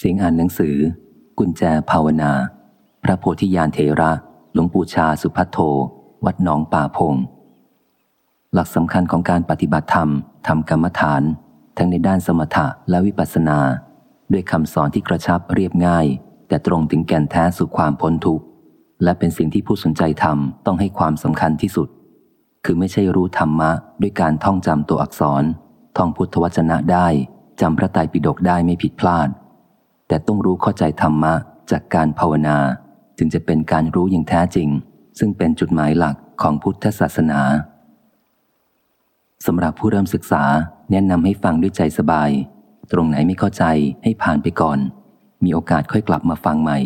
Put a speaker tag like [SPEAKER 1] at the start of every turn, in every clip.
[SPEAKER 1] เสียงอ่านหนังสือ กุญแจภาวนา พระโพธิญาณเถระ หลวงปู่ชาสุพัทโท วัดหนองป่าพง หลักสำคัญของการปฏิบัติธรรมทำกรรมฐาน ทั้งในด้านสมถะและวิปัสสนา ด้วยคำสอนที่กระชับเรียบง่าย แต่ตรงถึงแก่นแท้สู่ความพ้นทุกข์ และเป็นสิ่งที่ผู้สนใจทำต้องให้ความสำคัญที่สุด คือไม่ใช่รู้ธรรมะด้วยการท่องจำตัวอักษร ท่องพุทธวจนะได้จำพระไตรปิฎกได้ไม่ผิดพลาด แต่ต้องรู้เข้าใจธรรมะจากการภาวนา จึงจะเป็นการรู้อย่างแท้จริง ซึ่งเป็นจุดหมายหลักของพุทธศาสนาสำหรับผู้เริ่มศึกษาแนะนำให้ฟังด้วยใจสบาย ตรงไหนไม่เข้าใจให้ผ่านไปก่อน มีโอกาสค่อยกลับมาฟังใหม่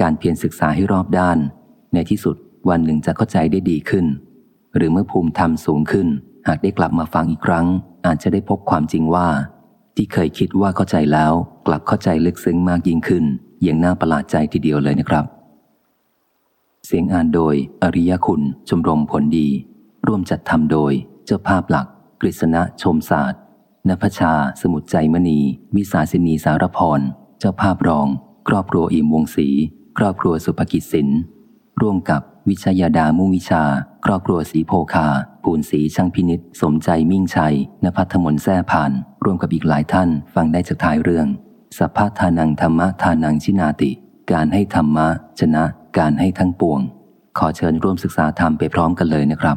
[SPEAKER 1] การเพียรศึกษาให้รอบด้าน ในที่สุดวันหนึ่งจะเข้าใจได้ดีขึ้น หรือเมื่อภูมิธรรมสูงขึ้น หากได้กลับมาฟังอีกครั้ง อาจจะได้พบความจริงว่า ที่เคยคิดว่าเข้าใจแล้ว กลับเข้าใจลึกซึ้งมากยิ่งขึ้น อย่างน่าประหลาดใจทีเดียวเลยนะครับ เสียงอ่านโดย อริยคุณ ชมรมผลดี ร่วมจัดทำโดย เจ้าภาพหลัก กฤษณะชมศาสตร์นภชา สมุทรใจมณี วิสาสินีสารพร เจ้าภาพรอง ครอบครัวอิ่มวงศรีครอบครัวสุภกิจสินร่วมกับ วิชยาดามุวิชา ครอบครัวสีโพคาปูนสีช่างพินิษสมใจมิ่งชัยนภัทมนแท่ผ่าน ร่วมกับอีกหลายท่านฟังได้จากท้ายเรื่อง สัพพทานังธรรมะทานังชินาติ การให้ธรรมะชนะ การให้ทั้งปวง ขอเชิญร่วมศึกษาธรรมไปพร้อมกันเลยนะครับ